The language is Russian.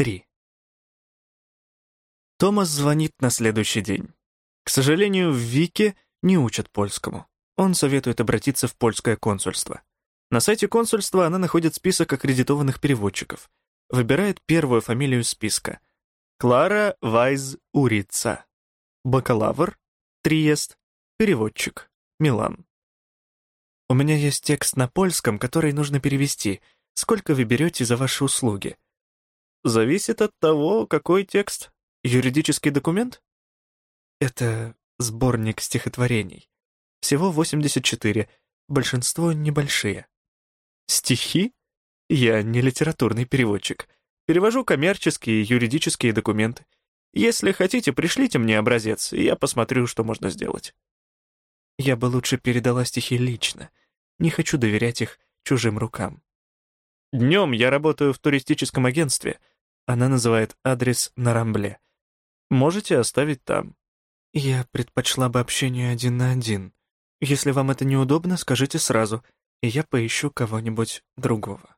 3. Томас звонит на следующий день. К сожалению, в Вике не учат польскому. Он советует обратиться в польское консульство. На сайте консульства она находит список аккредитованных переводчиков. Выбирает первую фамилию списка. Клара Вайз Урица. Бакалавр. Триест. Переводчик. Милан. У меня есть текст на польском, который нужно перевести. Сколько вы берете за ваши услуги? Зависит от того, какой текст. Юридический документ? Это сборник стихотворений. Всего 84, большинство небольшие. Стихи? Я не литературный переводчик. Перевожу коммерческие и юридические документы. Если хотите, пришлите мне образец, и я посмотрю, что можно сделать. Я бы лучше передала стихи лично. Не хочу доверять их чужим рукам. Днем я работаю в туристическом агентстве. Она называет адрес на Рамбле. Можете оставить там. Я предпочла бы общение один на один. Если вам это неудобно, скажите сразу, и я поищу кого-нибудь другого.